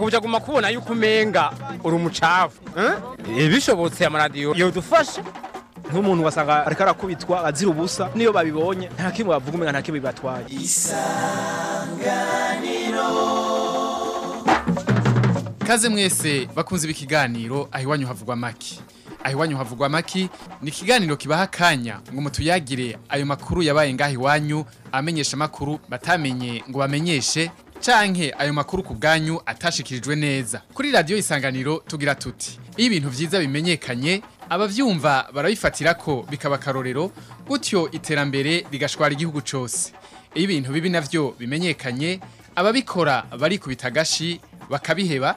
kuja guma kubona yuko umenga uri umucafu eh? bishobotse amaradiyo yodufasha nk'umuntu wasanga ariko arakubitwa azira ubusa niyo babibonye nta kimwe bavuga umenga nta kimwe bibatwaye Kaze mwese bakunze ikiganiro aho iwanyu havugwa maki. Aho iwanyu havugwa maki ni ikiganiro kibaha akanya ngo mutuyagire ayo makuru yabaye ngaho iwanyu amenyesha makuru batamenye ngo bamenyeshe canke ayo makuru ku bwanyu atashikirijwe neza. Kuri radio isanganiro tugira tuti iyo ibintu vyiza bimenyekanye abavyumva barabifatira ko bikaba karorero gutyo iterambere rigashwara igihugu cose. Iyo ibintu bibi navyo bimenyekanye ababikora barikubita agashi bakabiheba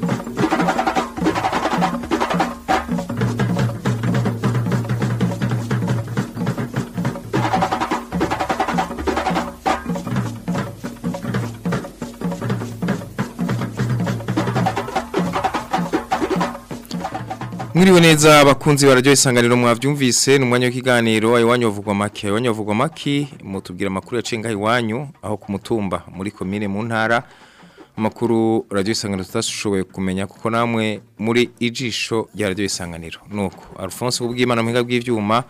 Mwiriwe neza abakunzi bararyo isanganiro mwavyumvise ni umwanya w'ikiganiro iwanyu bavugwa make. Iwanyu bavugwa make mutubwira amakuru yacenga iwanyu aho ku mutumba muri komine mu ntara. Amakuru radio isanganiro tutashoboye kumenya kuko namwe muri ijisho rya radio isanganiro. Nuko Alphonse kubwimana muhinga bw'ivyuma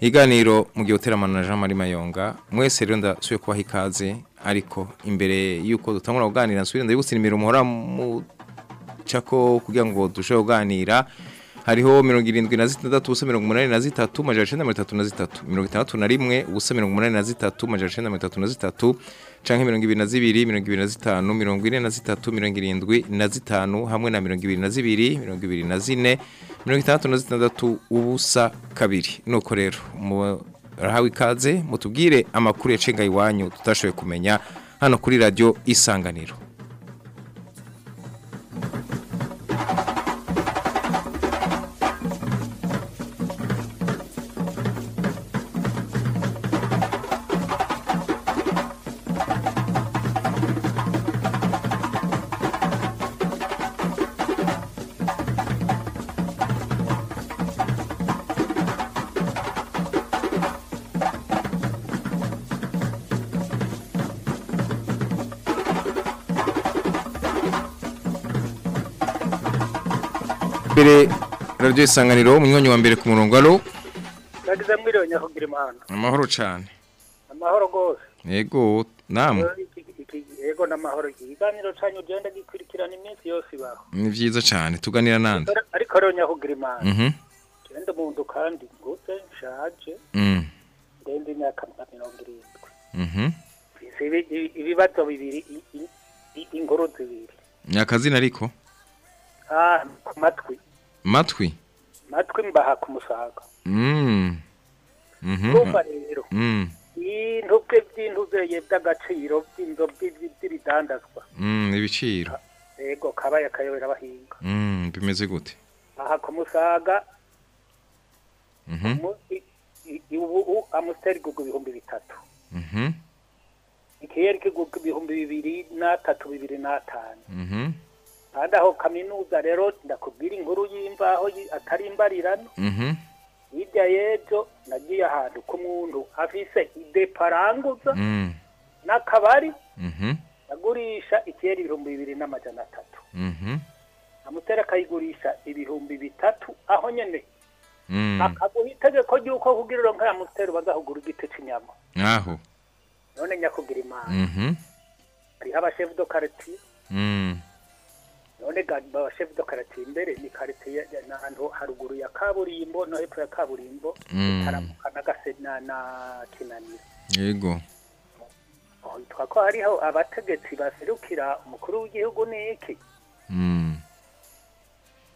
iganiro mu gihe uteramana na Jean Marie Mayonga. Mwese rero ndasuye kubaha ikaze ariko imbere yuko dutangura kuganira nsubire ndabigusirimira umuhora mu chako kugira ngo dushobore kuganira. Hariho mirongo irindwi na zitandatu ubusa mirongo umunani na zitatu majana icenda mirongo itatu na zitatu. Mirongo itandatu na rimwe ubusa mirongo umunani na zitatu majana icenda mirongo itatu na zitatu canke mirongo ibiri na zibiri mirongo ibiri na zitanu mirongo ine na zitatu mirongo irindwi na zitanu hamwe na mirongo ibiri na zibiri mirongo ibiri na zine mirongo itandatu na zitandatu ubusa kabiri. Nuko rero murahawe ikaze mutubwire amakuru yacenga iwanyu tutashoboye kumenya hano kuri radio isanganiro. Radio isanganiro umunywanyi wa mbere ku murongo alo nagize mwiriwe nyakugira imana amahoro cane amahoro rwose yego namwe yego n'amahoro ikiganiro canyu ugenda gikurikirana iminsi yose ibaho. Ni vyiza cane tuganira nande. Ariko rero nyakugira imana mhm. genda umuntu kandi nguze nshaje mm. ndende imyaka nka mirongo irindwi. Mhm. Ibibazo bibiri inkuru zibiri. Nyakazina ariko? Ah ku matwi. Matwi. Matwi mbaha ku musaga. Mm. Mhm urumva rero. Mm. Ibintu bwe by'intuzeye by'agaciro by'inzoga by'ibidandazwa. Mm ibiciro yego kabaye akayobera abahinga. Bimeze gute? Aha ku musaga. Mhm i- ubu amusiteri igurwa ibihumbi bitatu. Mhm ikiyeri kigurwa ibihumbi bibiri n'atatu bibiri n'atanu. Kandi aho kaminuza rero ndakubwira inkuru y'imvaho yi- atari imbarirano. Mhm. Hirya y'ejo nagiye ahantu ku muntu afise idepo aranguza mm. n'akabari. Mhm. Agurisha ikiyeri ibihumbi bibiri n'amajana atatu. Mhm. Amusiteri akayigurisha ibihumbi bitatu aho nyene. Mm. Akaguha itegeko ry'uko kugira uronke ya musiteri bazahugura igiti c'inyama. Aho. None nyakugira imana. Hariho abashefu do karitiye mm. None ga abashefu do karitiye imbere ni ya- n'ahantu haruguru ya kaburimbo no hepfo ya kaburimbo Mm. taramuka na gase na na kinaniro yego. Aho yitwa ko hariho abategetsi baserukira umukuru w'igihugu n'iki mm.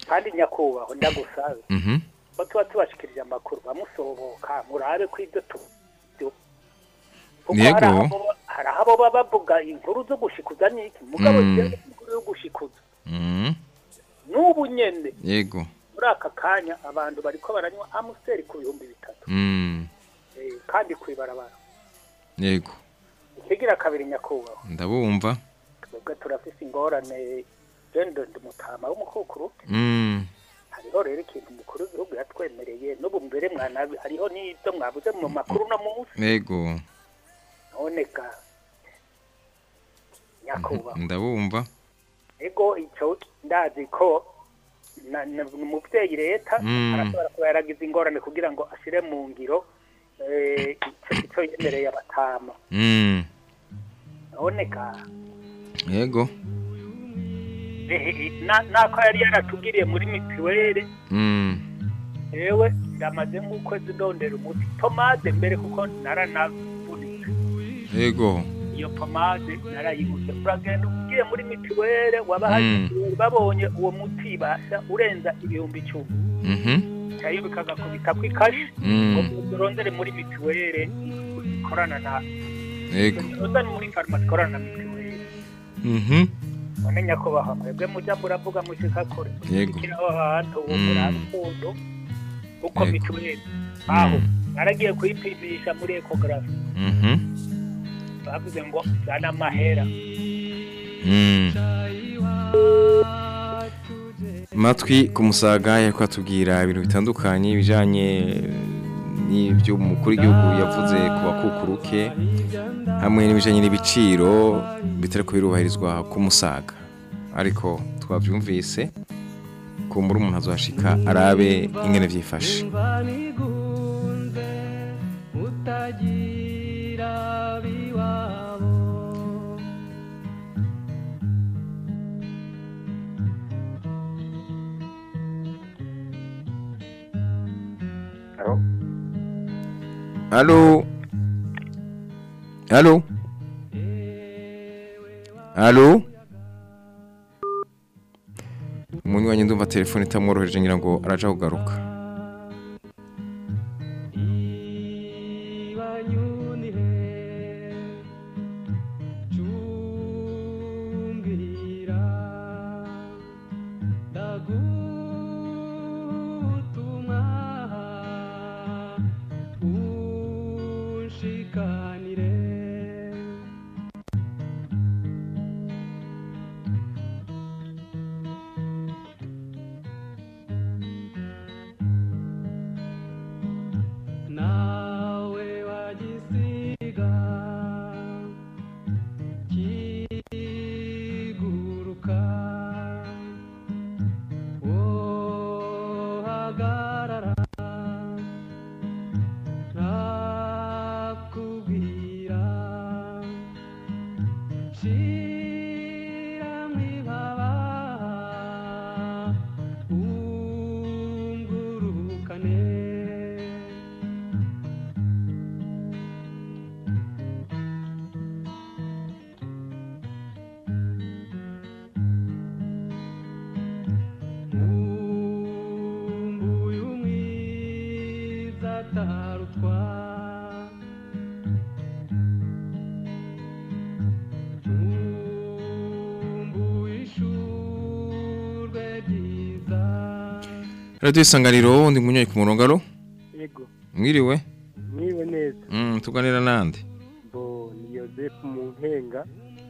Kandi nyakubahwa ndagusabe. Mhm ko tuba tubashikirije amakuru bamusohoka murabe ko ibyo tu tu- kuko Yego. hari abo- baba bavuga inkuru zo gushikuza n'iki mugabo Mm. inkuru yo gushikuza. N'ubu nyene yego. muri aka kanya abantu bariko baranywa amusiteri ku bihumbi bitatu. Mm. Eh, kandi kwibarabara yego. Ikigira kabiri nyakubahwa. Ndabumva. Twebwe turafise ingorane gendo ndi mutama w'umukukuru. Mm. Hariho rero ikintu umukuru w'igihugu yatwemereye n'ubu mbere mwana hariho n'ibyo mwabuze mu makuru no munsi. Yego. None ga. Nyakubahwa. Ndabumva. Ego icyo ndazi ko umubyeyi leta Mm. arashobora kuba yaragize ingorane kugira ngo ashyire mu ngiro eh, ico yemereye abatama. Mm. None ga yego. Eh, na- nako yari yaratubwiriye muri mituweli. Mm. Yewe ndamaze nk'ukwezi ndondera umuti. Pomade mbere kuko naranavunitse yego. Iyo pomade narayibuze uragenda ugiye muri mituweli wabahaye Mm. mituweli babonye uwo muti basha urenza ibihumbi icumi mhm. Cyayo bikagakubita ku ikashi ngo mm urondere muri mituweli ikorana na yego. Urondere muri farumasi ikorana na mituweli mhm. None nyakubahwa mwebwe mujya muravuga mushika kure Yego. aho hantu uwo Mm. murarukundo kuko Yego. mituweli aho. Naragiye kuyipimisha muri ekogarafi bavuze ngo zana amahera Mm. matwi ku musaga yariko atubwira ibintu bitandukanye bijanye n'ibyo umukuru w'igihugu yavuze ku bakukuruke hamwe n'ibijanye n'ibiciro bitariko birubahirizwa ku musaga. Ariko twavyumvise kumbura umuntu azohashika arabe ingene utagira Allô? Allô? Allô? Umuntu wanjye ndumva telefone itamworoheje ngira ngo araja kugaruka Radio Isanganiro ndi munyoye ku murongo alo yego. Mwiriwe? Niwe neza. Mm, tuganira nande bo ni yosefu mu nkenga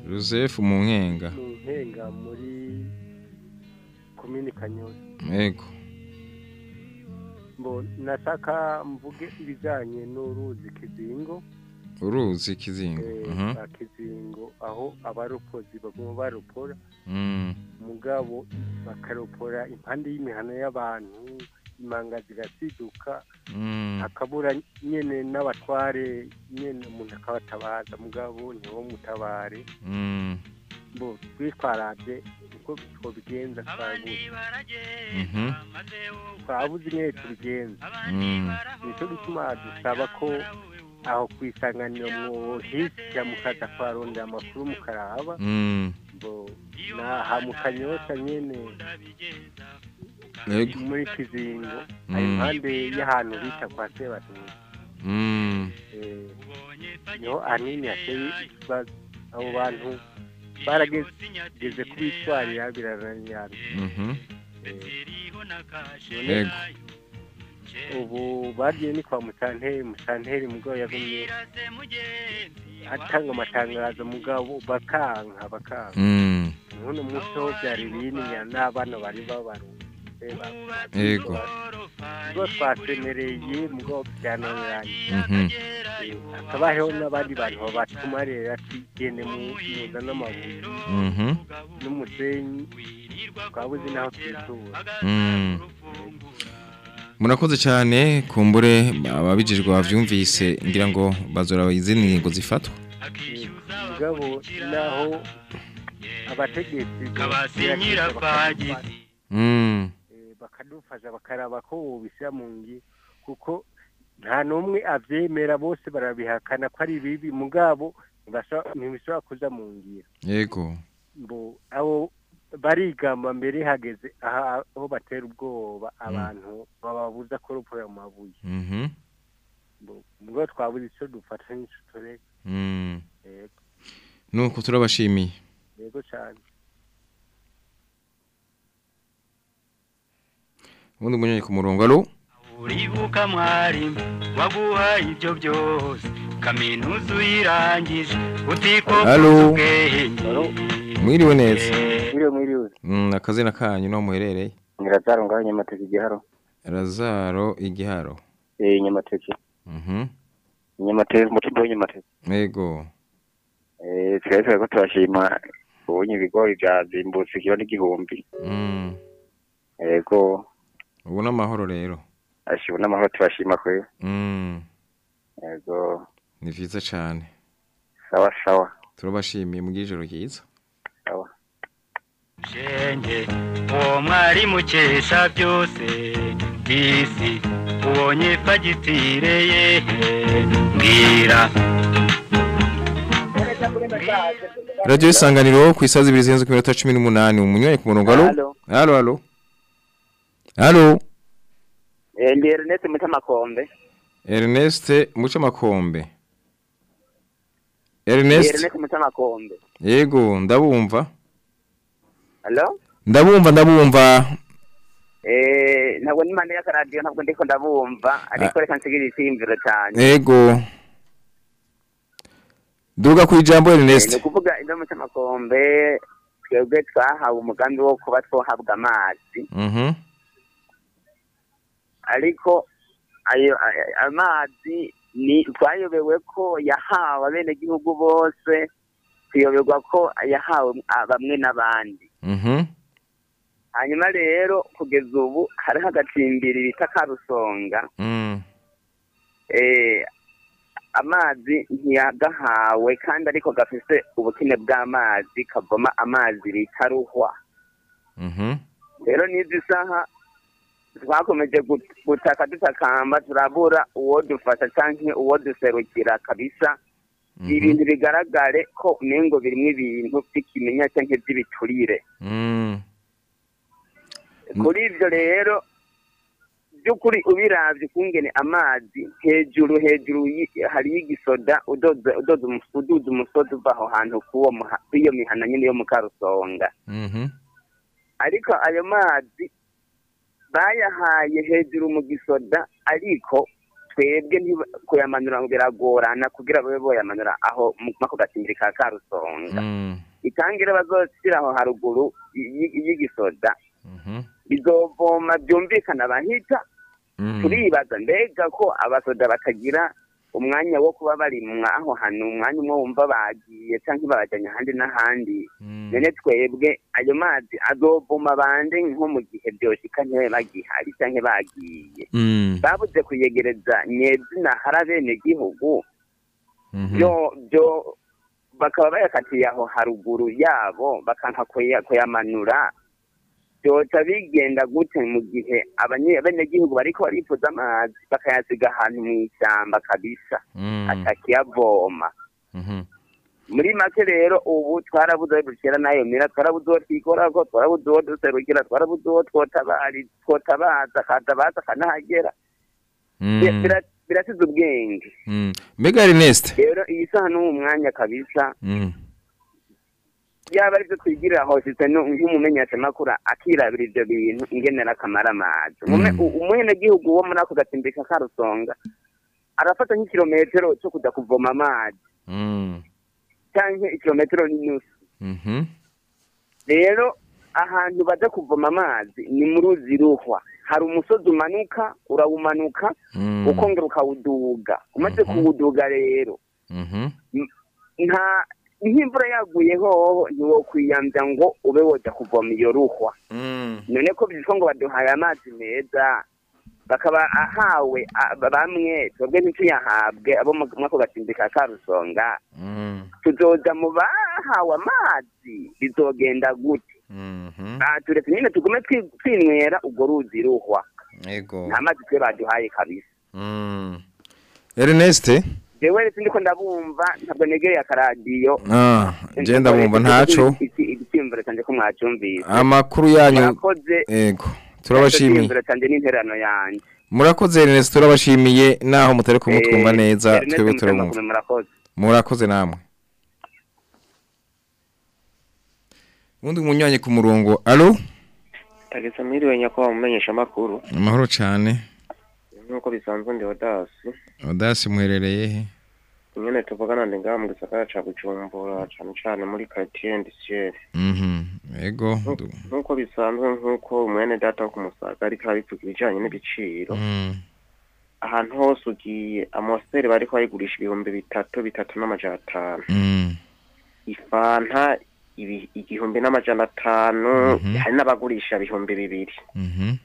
Joseph mu nkenga mu nkenga muri komini kanyozi yego. Bo nashaka mvuge ibijyanye n'uruzi kizingo. Uruzi kizingo. Eh, mhm. kizingo aho abaropozi baguma baropora mm. Mugabo bakaropora impande y'imihano y'abantu imanga zigasiduka mm. hakabura nyene n'abatware nyene umuntu akabatabaza mugabo niwo mutabare. Mm. Bo twitwarabye uko twabuze. Mhm. twabuze nyine tubigenza. Nicyo gituma dusaba ko aho ku isanganiro mwohisya mukaza kuharondera amakuru mukaraba bo naha mu kanyosha nyene. Yego. Muri kizingo Mm. ari impande y'ahantu bita kwa sebatuzi mm. Eh, ni ho ahanini hateye ikibazo abo bantu barageze kubitwarira birananirana mhm Eh, ubu bagiye ni kwa mutanteri mutanteri mugabo yagumye atanga amatangazo mugabo bakanka bakanka Mm. none umunsi ho byari binini n'abana bari babarunze Yego. ubwo twasemereye mugabo byananiranye Mhm. hakaba hariho n'abandi bantu babatuma rero ati gende mu- muzane amabuye Mhm. n'umusenyi twabuze n'aho twitura Mm. Murakoze cyane kumbure ababijijwe bavyumvise ngira ngo bazora izindi ngingo zifatwa. mugabo naho abategetsi Kabasinyira kwagize. Mm. eh, bakadufasha bakaraba ko bobishyira mu ngi kuko nta n'umwe abyemera bose barabihakana ko ari bibi mugabo ntibishobora kuza mu ngira Yego. abo barigamba mbere hageze aha aho batera ubwoba abantu bababuza ko rupfura mu mabuye Mhm. twabuze icyo dufata n'icyo tureka Mm. Nuko turabashimiye. yego cyane Ubundi munyeye ku murongo alo. uribuka mwarimu waguhaye ibyo byose kaminuza uyirangije utiko Halo. ubwenge Mwiriwe neza. mwiriwe mwiriwe Mm, akazina kanyu no muherereye. nyirazaro ngaho nyamateke igiharo Razaro igiharo. eh nyamateke Mhm. nyamateke umutumba w'inyamateke Yego. eh twese ko turashima ubonye ibigori byazimbutse kiro n'igihumbi Mm. yego Ubu n'amahoro rero. ashibona n'amahoro turashima kwe Mm. yego Ni vyiza cyane. sawa sawa Turabashimiye mu gijoro ryiza. Shenge uwo mwarimu ukesha byose isi ubonye fagitire ye mbwira Radio isanganiro ku isazi ibiri zirenze ku minota 18 umunywaye ku murongo alo. Halo. Halo halo. Eh, ndi Ernest Mutamakombe. Ernest Muca Makombe. Ndi Ernest Ernest Mutamakombe. Yego ndabumva. Ndabumva ndabumva. Eh, ntabwo ni mande y'akaradiyo ntabwo ndiko ndabumva ariko reka nsigire icyiyumviro cyane. Yego. Duga ku ijambo Eh, Ni Ernest. ukuvuga ino Mutamakombe twebwe twahawe umugambi wo kuba twohabwa amazi Mhm. ariko ayo amazi ni twayobewe ko yahawe abenegihugu bose tuyoberwa ko yahawe ah, bamwe n'abandi. Hanyuma rero kugeza ubu hariho agacimbiri bita karusonga Mm. eh, amazi ntiyagahawe kandi ariko gafise ubukene bw'amazi kavoma amazi bita ruhwa Mhm. rero n'izi saha twakomeje gut- gutaka dutakamba turabura uwo dufasha canke uwo duserukira kabisa ibintu bigaragare ko umengo birimwo ibintu vy'ikimenya canke vy'ibiturire Mm. kuri ivyo rero by'ukuri ubiravye kungene amazi hejuru hejuru hariyo igisoda uduze umusozi uva aho hantu kuwo mihana nyene yo mu karusonga Mhm. ariko ayo mazi bayahaye hejuru mu gisoda ariko twebwe kuyamanura ngo biragorana kugira babe boyamanura aho mwako gacimbiri ka karusonga Mm. itangire bazoshyira aho haruguru y'igisoda Mhm. bizovoma byumvikana bahita Mm. turibaza mbega ko abasoda batagira umwanya wo kuba bari mwaho hantu umwanya umwe wumva bagiye cyangwa babajyanye ahandi n'ahandi. None twebwe ayo mazi azovuma bande nko mu gihe byoshika ntibabe bagihari cyangwa bagiye. Mm. babuze kuyegereza nyezina hari abenegihugu. Mhm. byo byo bakaba bayakatiye aho haruguru yabo bakanka kuya- kuyamanura. Byoca bigenda gute mu gihe abenegihugu bariko barifuza amazi bakayasiga ahantu mu ishyamba kabisa Mm. atakiyavoma Mhm. muri make rero ubu twarabuze dushyira n'ayo mira twarabuze uwo twikorako twarabuze uwo duserukira twarabuze uwo twotabaza akatabaza akanahagera Mm. bira- birasize ubwenge Mm. Mbega Ernest. rero iyi saha n'uwo mwanya kabisa. Yaba ari byo twigirira hositse nk'umumenyeshamakuru akirabira ibyo bintu ingenera akamara amazi Mm. umwenegihugu wo muri ako gatsimbika ka rusonga arafata nk'ikirometero cyo kujya kuvoma amazi Mm. cyangwa ikirometero n'inusu Mhm. rero ahantu bajya kuvoma amazi ni mu ruzi ruhwa hari umusozi umanuka urawumanuka Mm. ukongera ukawuduga umaze kuwuduga rero Mhm. nta nk'imvura yaguye hoho ntiwokwiyambya ngo ube woja kuvoma iyo ruhwa Mm. none ko byitwa ngo baduhaye amazi meza bakaba ahawe bamwe twebwe ntituyahabwe abo mwako gatsimbika ka rusonga Mm. tuzoja mu bahawe amazi bizogenda gute Mhm. Ah, turetse nyine tugume twi- twinywera ubwo ruzi ruhwa nta mazi twe baduhaye kabisa Mm. Jewe rero ndiko ndabumva ntabwo negereye akaradiyo Ah, je ndabumva ntaco. icyiyumviro canje ko mwacyumvise Amakuru yanyu murakoze Ego. Turabashimiye. n'interano Murakoze Ernest turabashimiye naho mutari kumutwumva Eh, neza twebwe turabumva. Murakoze namwe. Undi munyanye ku murongo. Allo? tageze mwiriwe nyakubahwa mumenyesha amakuru Amahoro cyane. nk'uko bisanzwe ndi odasi Odasi muherereye he? Nyene tuvugana ndi ngaha mu gisagara ca bujumbura cane cane muri quartier industrielle Mhm. Ego. ndu- nk'uko bisanzwe nk'uko mwene data wo ku musaga ariko arabivuga ibijanye n'ibiciro Mm. ahantu hose ugiye amositeri bariko bayigurisha ibihumbi bitatu bitatu n'amajana atanu Mm. ifanta igihumbi n'amajana atanu Mhm. hari n'abagurisha ibihumbi bibiri Mhm.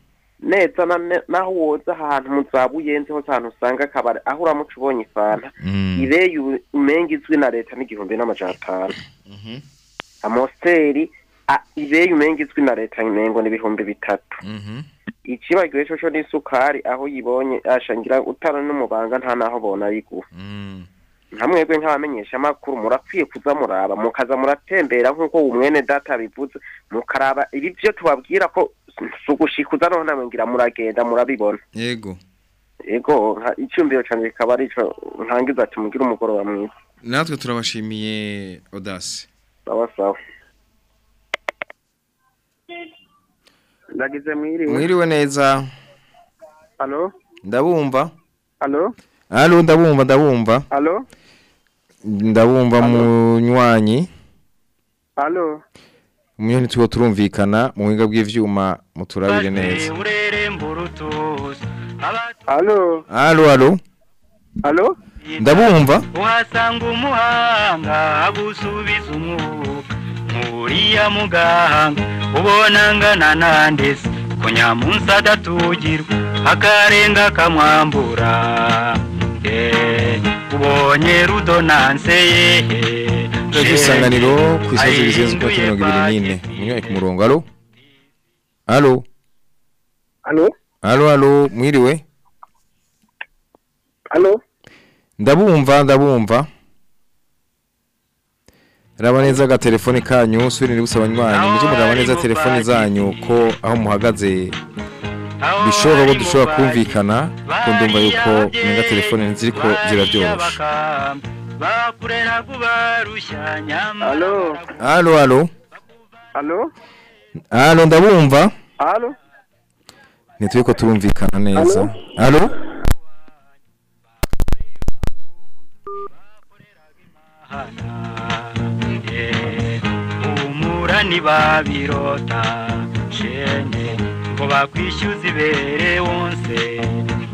Neza na ne- naho woza ahantu mu za buyenzi hose ahantu usanga akabari aho uramuca ubonye ifanta Mm. ibeyi umenga izwi na leta n'igihumbi n'amajana atanu Mhm. amositeri a- ibeyi umenga izwi na leta imengo n'ibihumbi bitatu Mhm. ikibagiwe coco n'isukari aho yibonye ashangira utara n'umubanga nta naho bona yiguha Mm. Nka mwebwe nk'abamenyesha amakuru murakwiye kuza muraba mukaza muratembera nk'uko umwene data bivuze mukaraba ibi vyo tubabwira ko si ugushikuza noneho ngira muragenda murabibona Ego. ego nka- icyumviro canje kikaba ari ico ntangiza ati mugire umugoroba mwiza Natwe turabashimiye Odasi. sawa sawa ndagize mwiriwe Mwiriwe neza. halo Ndabumva. halo Allo ndabumva ndabumva. halo Ndabumva munywanyi. halo Umunywanyi tuwo turumvikana mu buhinga bw'ivyuma muturabire neza. halo Allo allo. halo Ndabumva. uhasanga umuhanga agusubiza umwuka nk'uriya muganga ubona ngana nandese ko nyamunsi adatugirwa akarenga kamwambura Eh, ubonye rudonanse yehe Radio Isanganiro ku isazi bizenze kwa mirongo ibiri n'ine. Umunywanyi ku murongo. Allo? Allo? halo Allo allo mwiriwe? halo Ndabumva ndabumva. Raba neza agatelefone kanyu subirire gusaba abanywanyi muje muraba neza telefone zanyu ko aho muhagaze bishoboka ko dushobora kumvikana ko ndumva yuko nenga telefone kubarusha nyamara halo. Allo allo halo. Allo ndabumva. Halo. Nitwe turumvikana neza. Allo umura ntibabirota shenge ngo bakwishyuze ibere wonse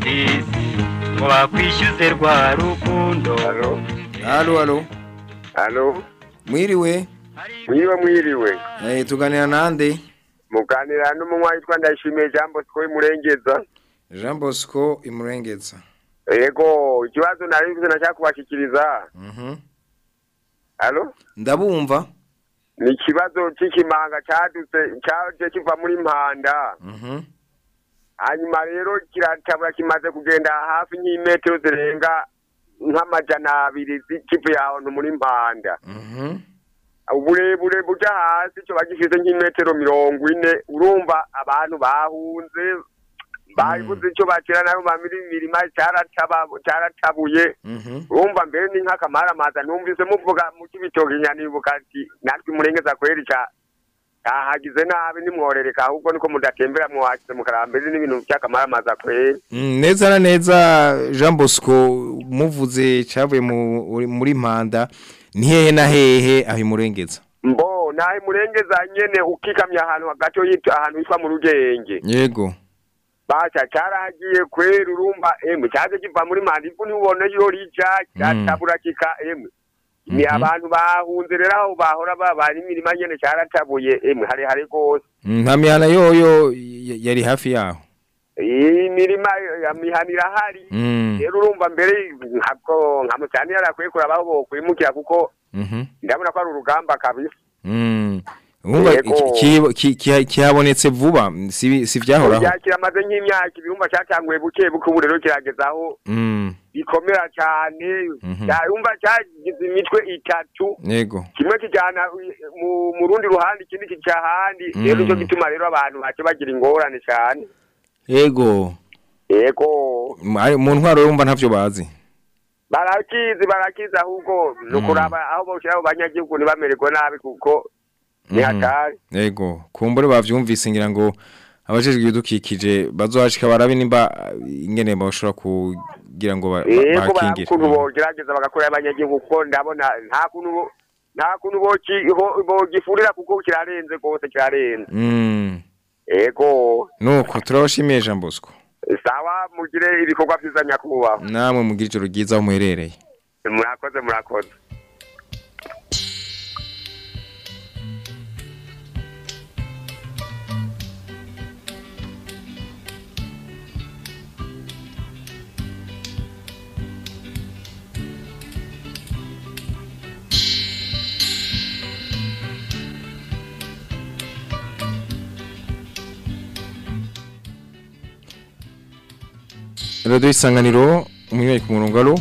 isi ngo bakwishyuze rwa rukundo. Allo allo halo? Mwiriwe? Mwiriwe mwiriwe. Eh tuganira nande? Muganira n'umunywa witwa ndayishimiye jean bosco w'imurengeza Jean Bosco imurengeza. Yego ikibazo nari nashaka kubashikiriza Mhm. Halo? Ndabumva. Ni ikibazo c'ikimanga cadutse caje kiva muri mpanda. Mhm. Hanyuma rero kiratabura kimaze kugenda hafi nk'imetero zirenga nk'amajana abiri kivuye ahantu muri mpanda. Mhm. Uburebure buja hasi co bagifise nk'imetero mirongo ine urumva abantu bahunze babuze icyo bakira na yo mamiri cyarataba cyaratabuye urumva mbere ni nk'akamaramaza numvise muvuga mu kibitoki nyanibuka ati natwe murengeza kweri ca cyahagize nabi nimworereka ahubwo niko mudatembera mwahashyize mukarambere n'ibintu by'akamaramaza kweri Mm, neza na neza Jean Bosco muvuze cyavuye mu- muri mpanda ni hehe na hehe aho imurengeza? Mbo nawe murengeza nyene ukikamya ahantu hagati ahantu hitwa mu rugenge. Yego. Basha cyarahagiye kweri urumva emwe cyaje kiva muri manda ivu ntiubone iyo rija cyatabura kika emwe. Ni Mhm. abantu bahunze rero aho bahora babana imirima nyene cyaratabuye emwe hari hari rwose Mm, nta mihana yoyo yari hafi yaho? Iyi mirima ya mihana irahari Mm. rero urumva mbere nka mucyane yarakwiye kurabaho bokwimukira kuko Mhm. ndabona ko ari urugamba kabisa. Mm. Kihabonetse vuba. Si Oya, kiramaze nk'imyaka ibirumba cyatanguye buke buke ubu rero kirageza aho Mm. bikomera cyane Mhm. cyumva cyagize imitwe itatu. Yego. Kimwe kijyana mu rundi ruhande ikindi kijya ahandi. Rero Mm. ni cyo gituma rero abantu bake bagira ingorane cyane yego. Yego. Mu ntwaro urumva ntavyo bazi. Barakizi barakizi ahubwo ni ukuraba aho boshyira abo banyagihugu ntibamererwe nabi kuko ni Mhm. hatari. Yego kumbure bavyumvise ngira ngo abajejwe ibidukikije bazohashika barabe nimba ingene bashobora kugira ngo ba- ba- yego bakingire ukuntu bogerageza bagakorera abanyagihugu kuko ndabona nta kuntu nta kuntu bogifurira kuko kirarenze rwose kirarenze. Mm. yego. Nuko turabashimiye Jean Bosco sawa mugire ibikorwa byiza nyakubahwa namwe mugira ijoro ryiza aho muherereye murakoze murakoze. Radiyo isanganiro umwanya ku murongo alo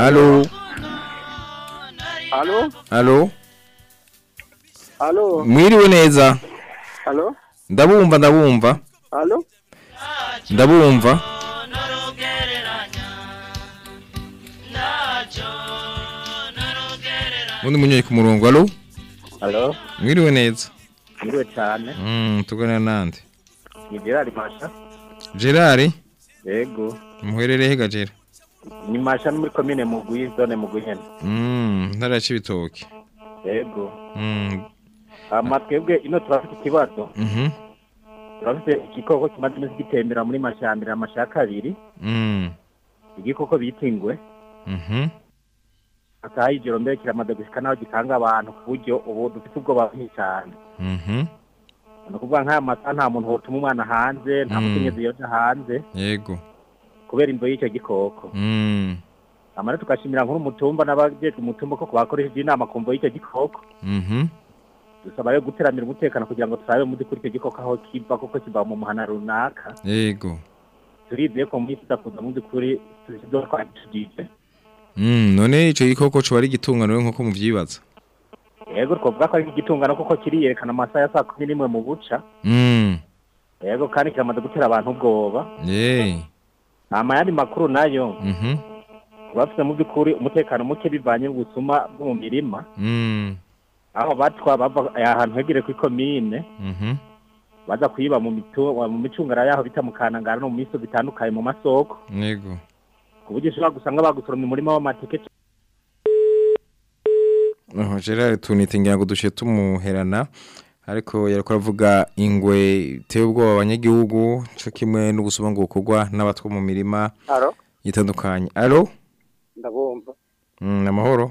alo Alo? alo Alo? mwiriwe neza Alo? ndabumva ndabumva Alo? ndabumva undi munyeye ku murongo alo Alo? mwiriwe neza Mwiriwe cyane. Mm, tuganira nande Ni Gerard Masha. gerard Yego. muherereye hega gera Ni Masha muri komine Mugwi, zone Mugwi nyene. Mm, ntara Cibitoke Yego. Mm, Ama twebwe ino turafite ikibazo. mhm, Turafite igikoko kimaze iminsi gitembera muri mashambira amashaka abiri. mm, Igikoko bita ingwe. mhm, Akaha ijoro mbere kiramaze gushika naho gitanga abantu ku buryo ubu dufite ubwoba bwinshi cyane. mhm, Ni ukuvuga nk'aya masaha nta muntu wotuma umwana hanze, nta Mm. mukenyezi yoja hanze, yego kubera imvo y'icyo gikoko. Mm, Amara tugashimira nkuru umutumba n'abajejwe umutumba ko bakoresheje inama ku mvo y'icyo gikoko. mhm, dusaba yo guteramira umutekano kugira ngo turabe muri kuri icyo gikoko aho kiva kuko kiva mu muhana runaka yego turizeye ko muri tudakuza mu by'ukuri tuzido twagishije Mm, none ico gikoko coba ari igitungano nk'uko muvyibaza yego twavuga ko ari igitungano kuko kiriyerekana amasaha ya saa kumi n'imwe mu buca yego kandi kiramaze gutera abantu ubwoba yeah, hama yandi makuru na yo bafite mu by'ukuri umutekano muke bivanye n'ubusuma bwo mu mirima aho batwa bava ahantu hegereye kuri komine baza kuyiba mu micungara yaho bita mu kanangara no mu misozi itandukanye mu masoko yego ku buryo ushobora gusanga bagusoromye umurima w'amateke Aho Gerard tunite ngira ngo duce tumuherana ariko yariko aravuga ingwe iteye ubwoba abanyagihugu co kimwe n'ubusuma ngo bukorwa n'abatwa mu mirima itandukanye alo Ndabumva. mm, amahoro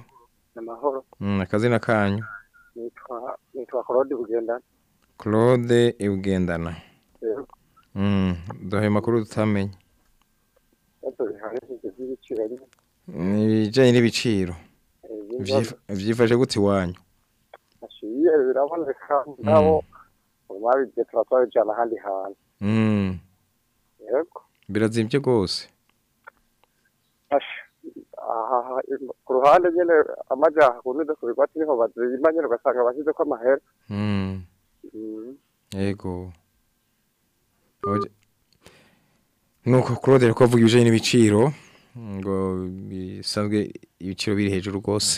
Namahoro. mm, akazina kanyu Nitwa nitwa Claude Bugenda. Claude Eugendana Yego. mm, duhaye makuru tutamenye Ari. ibijanye n'ibiciro Eh, vyifashe gute iwanyu biraboneka ngabo. Umabije turatwajana ahandi hantu. mm, Asha. aha ku ruhande nyene amaja kundi ku bigwati ni ho bazima nyene ugasanga bashyizeko amahera Mm. Mm. Yego. Nuko Claude ko avuga ibijanye n'ibiciro ngo bisanzwe ibiciro biri hejuru rwose.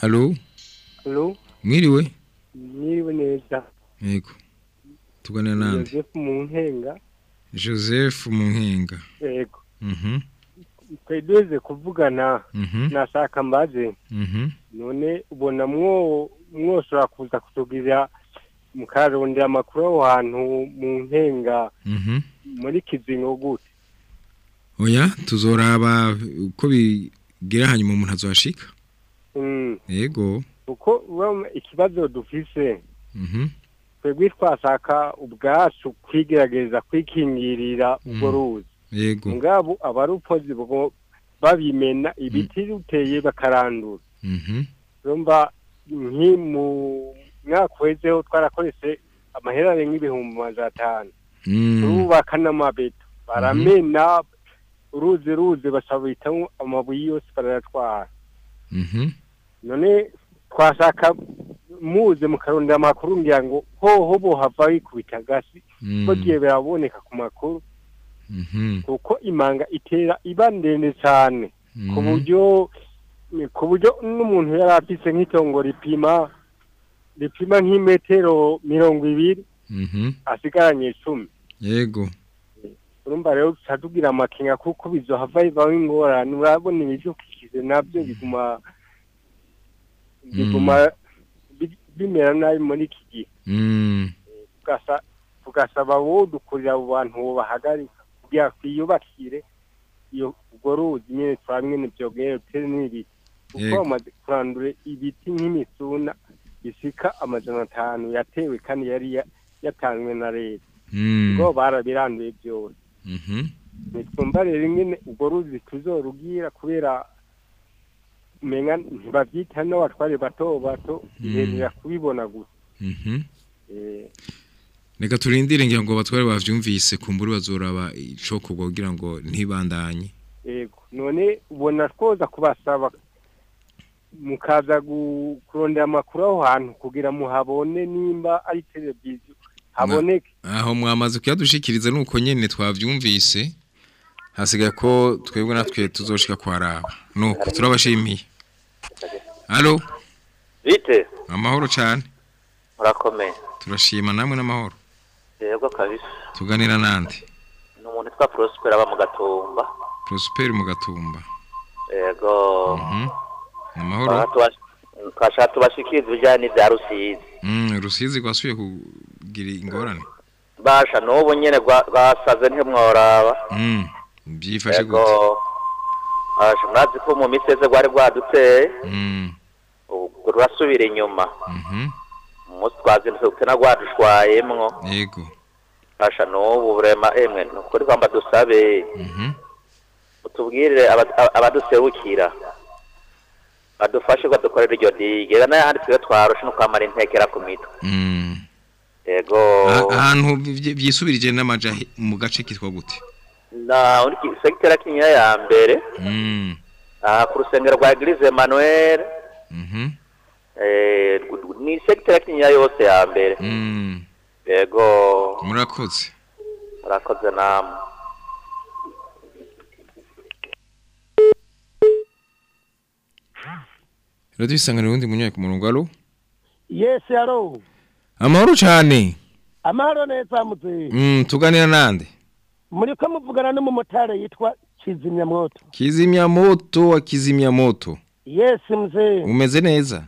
Allo? Hello, Mwiriwe? mwiriwe neza. Yego. Tuganira nande? Joseph mu nkenga. Joseph Munhinga. Yego. Mhm. Twedeze kuvugana Mhm. nashaka mbaze. Mhm. None ubona mwo mwoshobora kuza kutugirira mukarondera amakuru aho hantu mu nkenga Mhm. muri kizingo gute. Oya, tuzoraba uko bigira hanyuma umuntu azohashika. Mm. Yego. Kuko ikibazo dufise twebwe twashaka ubwacu kwigerageza kwikingirira ubwo ruzi. Yego. ngabo abarupozi babimena ibiti ruteye bakarandura Mhm. rumba nki mu mwaka wezeho twarakorese amaherane nk'ibihumbi amajana atanu Mm. turubaka n'amabeto baramena uruzi ruzi basabitamo amabuye yose barayatwara Mhm. none twashaka muze mukarondera amakuru ngira ngo hoho bohava bikubita gasi Mm. ko giye biraboneka ku makuru. Kuko imanga itera iba ndende cyane ku Mhm. buryo ku buryo n'umuntu yari afise nk'itongo ripima ripima nk'imetero mirongo ibiri Mhm. asigaranye icumi Yego. urumva rero tuca tugira amakenga kuko bizohava bivaho ingorane. Urabona ibidukikije na byo biguma biguma bi- bimera nabi muri iki gihe. Tugasa tugasaba wowe dukurira abo bantu bahagarika. Iyo ubwo ruzi nyene turabe nyene vyogere tere n'ibiti kuko bamaze kurandura ibiti nk'imisuna bisika amajana atanu yatewe kandi yari ya- yatanzwe na leta. Mm. ubwo barabiranduye byose. Mhm. nitwumva rero ingene ubwo ruzi tuzorugira kubera umenga ntibavyita n'abatware bato bato biherera kubibona gusa. Reka turindire ngira ngo batware bavyumvise kumbura bazoraba ico kugwa kugira ngo ntibandanye. Ego, none ubona twoza kubasaba mukaza kurondera amakuru aho hantu kugira muhabone nimba ari televiziyo haboneke Aho mwamaze kuyadushikiriza nuko nyene twavyumvise. Hasigaye ko twebwe natwe tuzoshika kwaraba. Nuko turabashimiye. Allo? bite Amahoro cyane. murakomeye Turashima namwe n'amahoro. Yego kabisa Tuganira nande. ni umuntu witwa prosper aba mu gatumba Prosper mu gatumba. yego Mhm. Amahoro. Twashaka tubashikiriza ibijyanye n'ibya rusizi Mm, rusizi gwasuye kugira ingorane. basha n'ubu nyene gwa- rwasaze ntimworaba Mm. Byifashe gute? basha murazi ko mu yose rwari rwaduteye Mm. ubu rurasubira inyuma Mhm. Umunsi twazindutse gutena rwadushwayemwo Yego. basha n'ubu burema emwe ni ukuri kwamba dusabe Mhm. utubwirire aba- aba- abaduserukira badufashe badukorera iryo dige n'ayandi twe twarusha no kwamara intekera ku mitwe Mm. yego Ah- Ahantu vyisubirije n'amaja mu gace kitwa gute? na segitera kinyinya ya mbere Mm. aha ku rusengero rwa eglise emmanuel Mhm. eh, ni segitera kinyinya yose ya mbere Mm. yego Murakoze. murakoze namwe Radio isangano rundi munyaye ku murongo alo. Yes, alo. Amahoro cyane. Amahoro neza muze. Mm, tuganira nande. Muri ko muvugana n'umumotari yitwa Kizimyamoto. Kizimya moto wa kizimya moto. Yes, mzee. Umeze neza?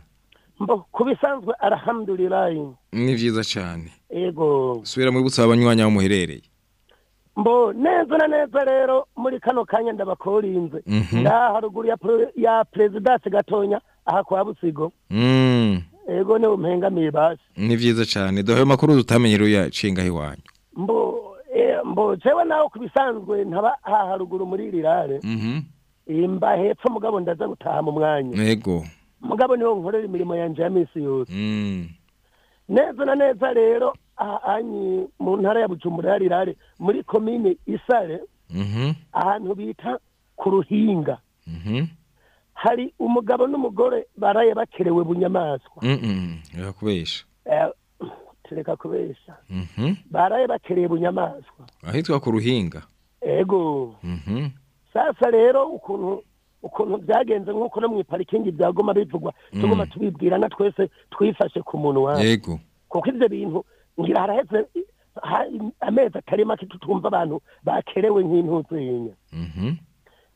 Mbo kubisanzwe alhamdulillah. Ni vyiza cyane. Ego. Subira muri gusaba abanywanya aho muherereye. Mbo neza na neza rero muri kano kanya ndabakorinze. Mhm. Ngaha haruguru ya presidence gatonya aha kwa Busigo. Mm. Ego ne umpengamiye basi. Ni vyiza cyane. Dohe makuru tutamenyero ya cenga hiwanyu. Mbo eh, mbo jewe naho kubisanzwe ntaba aha haruguru muri rirare. Mhm. Imba hepfo mugabo ndaza gutaha mu mwanya. Yego. Mugabo ni ho nkorera imirimo yanje ya misi yose. Mm. neza na neza rero aha anyi mu ntara ya bujumbura ya rirare muri komine isare Mhm. ahantu bita ku ruhinga Mhm. hari umugabo n'umugore baraye bakerewe bunyamaswa Mhm. Yakubesha. Eh, tureka kubesha Mhm. baraye bakereye bunyamaswa Ahitwa ku ruhinga. ego sasa rero ukuntu ukuntu byagenze nk'uko no mu iparikingi byagoma bivugwa tugoma tubibwira na twese twifashe ku munwa Yego. kuko ivyo bintu ngira haraheze ha- amezi atari make tutumva abantu bakerewe nk'intuzenya Mhm.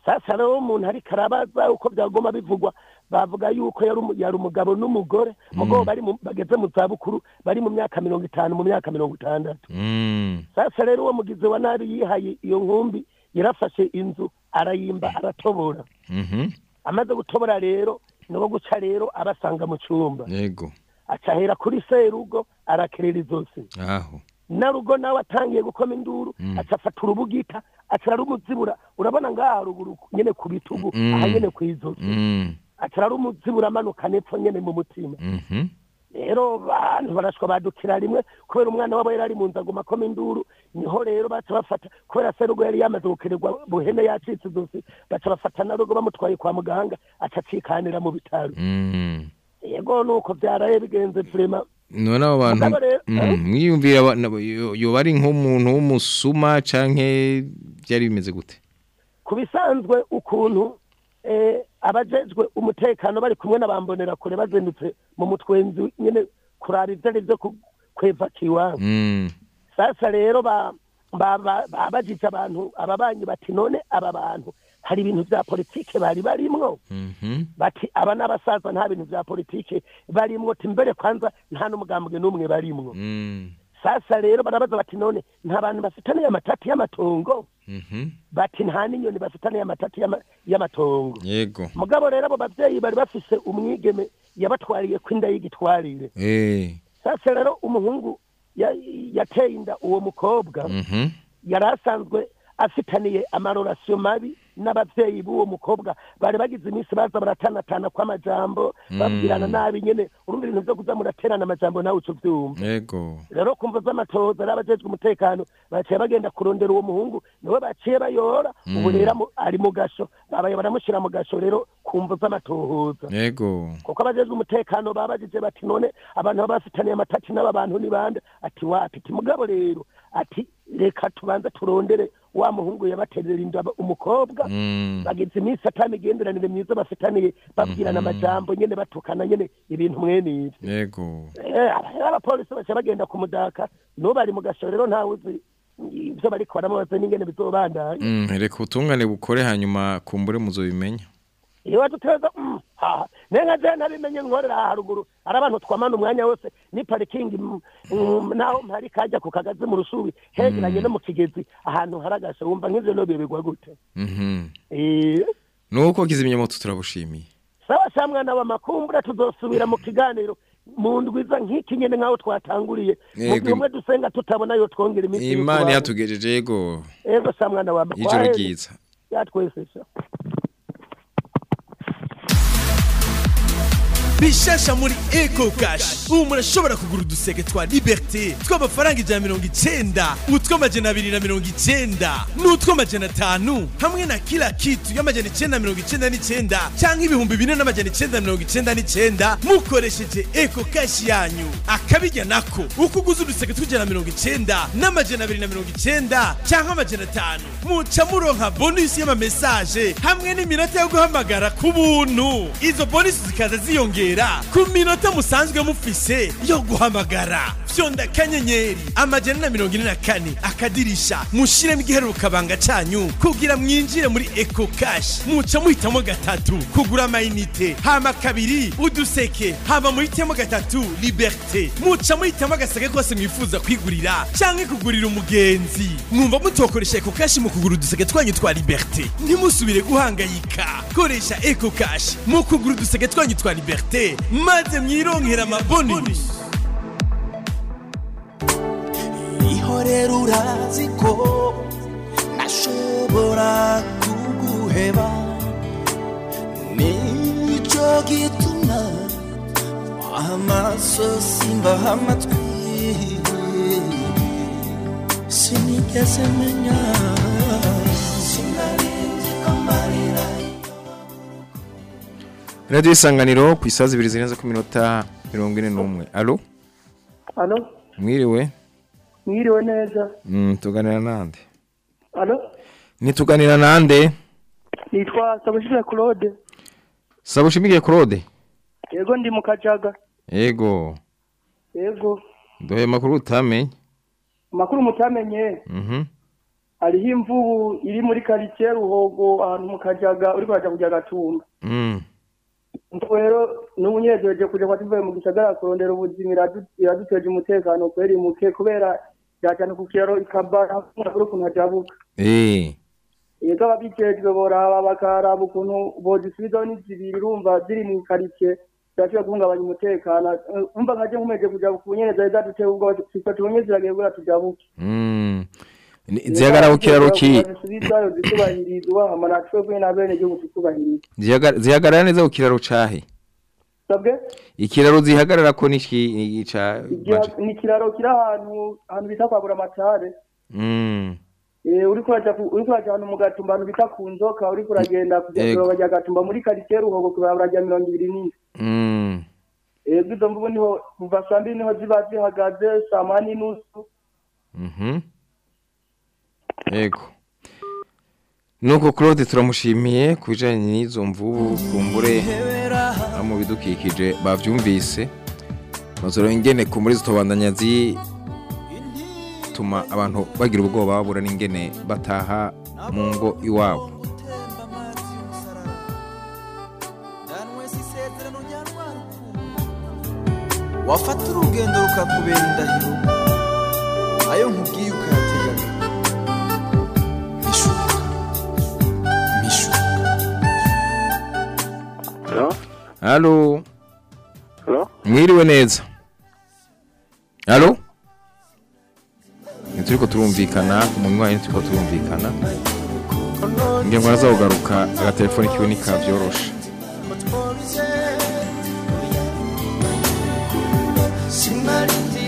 sasa rero umuntu ariko arabaza uko byagoma bivugwa bavuga yuko yari umu- yari umugabo n'umugore mugabo mu- bageze mu zabukuru bari mu myaka mirongo itanu mu myaka mirongo itandatu Mm. sasa rero uwo mugizi wa nabi yihaye iyo nkumbi yarafashe inzu arayimba aratobora Mhm. amaze gutobora rero niwo guca rero abasanga mu cyumba Yego. acahera kuri serugo arakerera izosi Aho. na rugo nawe atangiye gukoma induru Mm. aca afata urubugita aca ararumuzibura urabona ngaha haruguru nyene ku bitugu Mm. aha nyene ku izosi Mm. aca ararumuzibura amanuka nepfo nyene mu mutima Mhm. Rero bantu barashwa badukira rimwe kubera umwana wabo yari ari mu nzu aguma akoma induru ni ho rero baca bafata kubera serugo yari yamaze gukererwa buhene yacitse izosi baca bafata na rugo bamutwaye kwa muganga aca acikanira mu bitaro Mm. yego nuko byaraye bigenze vrema none abo bantu mm, eh? mwiyumvira yoba ari nk'umuntu w'umusuma canke byari bimeze gute ku bisanzwe ukuntu abajejwe umutekano bari kumwe n'abambonera kure bazindutse mu mutwenzi nyene kuraba ivyo ari vyo ku- kweva kiwabo Mm. sasa rero ba- ba- ba- babajije abantu ababanyi bati none aba bantu hari ibintu vya politike bari barimwo Mhm. bati aba n'abasaza nta bintu vya politike barimwo ti mbere kwanza nta n'umugambwe n'umwe barimwo Mm. Sasa rero barabaza bati none nta bantu bafitaniye amatati y'amatongo. Mhm. bati nta n'inyoni bafitaniye amatati y'ama- y'amatongo. Yego. Mugabo rero abo bavyeyi bari bafise umwigeme yabatwariye ko inda y'igitwarire. Eh. Sasa rero umuhungu ya- yateye inda uwo mukobwa. Mhm. yari asanzwe afitaniye amarorasiyo mabi. N'abavyeyi b'uwo mukobwa. Bari bagize iminsi baza baratanatana kw'amajambo Mm. babwirana nabi nyene. Urumva ibintu vyo kuza muraterana amajambo nawe vyumva yego. Rero kumva z'amatoza ari abajejwe umutekano baciye bagenda kurondera uwo muhungu ni we baciye bayora ubu Mm. rero amu- ari mu gasho. Babaye baramushyira mu gasho rero kumva z'amatohoza. Yego. Kuko abajejwe umutekano babajije bati none abantu baba bafitaniye amatati n'aba bantu ni bande? Ati wapi ati mugabo rero ati reka tubanze turondere wa muhungu yabaterera inda umukobwa Mm. bagize iminsi ata migenderanire myiza bafitaniye babwirana Mhm. amajambo nyene batukana nyene ibintu mwene ivyo yego Eh, aba- abapolisi baca bagenda kumudaka n'ubu bari mu gasho rero ntawe uzi ivyo bariko baramubaza n'ingene bizobandanya Mm, reka ubutungane bukore hanyuma kumbure muzobimenya iyo duteza nenga je nabimenye nkorera aha haruguru ari abantu twamana umwanya wose ni parikingi mm, mm, naho mpari kajya ku kagazi mu rushubi hegeranye no mu kigezi ahantu hari agasho wumva nk'ivyo nobibigwa gute? Mhm. Eh, nuko kizimyamoto turabushimiye. sawa sa mwana wa makumbura tuzosubira mu kiganiro mu ndwiza nk'iki nyene nk'aho twatanguriye. Mu Yego. gihe umwe dusenga tutabona yo twongera iminsi yo imana yatugejeje yego. Ego sa mwana wa ryiza. Yatwesesha. Bishasha muri eco cash. Ubu murashobora kugura uduseke twa liberté tw'amafaranga ijana na mirongo icenda utw'amajana abiri na mirongo icenda n'utw'amajana atanu hamwe na kila kitu y'amajana na mirongo icenda n'icenda cyangwa ibihumbi bine n'amajana na mirongo icenda n'icenda mukoresheje eco cash yanyu. Akabijya nako uko uguze uduseke tw'ijana na mirongo icenda n'amajana abiri na mirongo icenda cyangwa amajana atanu. Muca muronka bonusi y'amamesaje hamwe n'iminota yo guhamagara ku buntu. Izo bonusi zikaza ziyongera ku minota musanzwe mufise yo guhamagara. Fyonda akanyenyeri amajana na mirongo ine na kane. Akadirisha. Mushiremo igiherukabanga canyu. Kugira mwinjire muri eco cash. Muca muhitamo gatatu. Kugura amayinite. Hama kabiri uduseke. Hama muhitemo gatatu liberté. Muca muhitamo agaseke kose mwifuza kwigurira. Canke kugurira umugenzi. Mwumva mutokoresha eco cash mu kugura uduseke twanyu twa liberté. Ntimusubire guhangayika. Koresha eco cash mu kugura uduseke twanyu twa liberté. Maze mwironkera amabonus ihorera urazi ko nashobora kuguheba. Nicyo gituma amaso simba amatwi. Sinigeze menya. Radio isanganiro ku isazi ibiri zirenze ku minota 41 allo? Alo, mwiriwe? Mwiriwe neza. mm tuganira nande Alo, nituganira nande nitwa Sabushira Claude. Sabushimiye Claude Yego ndi mu Kajaga. yego Yego, dohe makuru utamenye makuru mutamenye. mhm Hariho imvubu iri muri quartier Ruhogo ahantu mu Kajaga uri kwaja kujya gatumba. mm rero n'umunyezeje kuja kwa tuvuye mu gisagara kurondera ubuzima iradu- iraduteje umutekano kweri muke kubera yajana ku kiraro ikabara kuri ukuntu hajabuka. Yego ababijejwe boraba bakaraba ukuntu bozisubizaho n'izibiri urumva ziri mu quartier zirashobora guhungabanya umutekano umva nkaje nkumeje kuja kunyereza zaduteye ubwo siko tubonye ziragiye gura tujabuke mm Ni- zihagara ku kiraro ki? zisubizayo zitubahirizwa amana twebwe n'abene gihugu tutubahiriza Zihaga- zihagarara neza ku kiraro cahe ikiraro zihagarara ko niki ni ca Igiha- ni ikiraro kiri ahantu ahantu bita kwa buramatare mm Eh, ku- uriko uraja ahantu mu gatumba ahantu bita ku nzoka uriko uragenda kujya Yego. kuraba rya gatumba muri quartier ruhogo kubarabara rya mirongo ibiri n'indwi mm Ego izo mvubu ni ho kuva saa mbiri ni ho ziba zihagaze saa mani n'usu. Mhm. Yego. Nuko Claude turamushimiye kubijanye n'izo mvubu kumbure abo mu bidukikije bavyumvise bazoro ingene ku muri zitobandanya zi tuma abantu bagira ubwoba babura n'ingene bataha mu ngo iwabo. Wafata urugendo rukakubera indahiro. Ayo nkubwiye ukayatega mishuka. Mishuka. Halo mwiriwe neza Halo Nturiko turumvikana umunywanyi turiko turumvikana ngiye ngo azavugaruka agatelefone kiwe nikavyoroshe sinarindi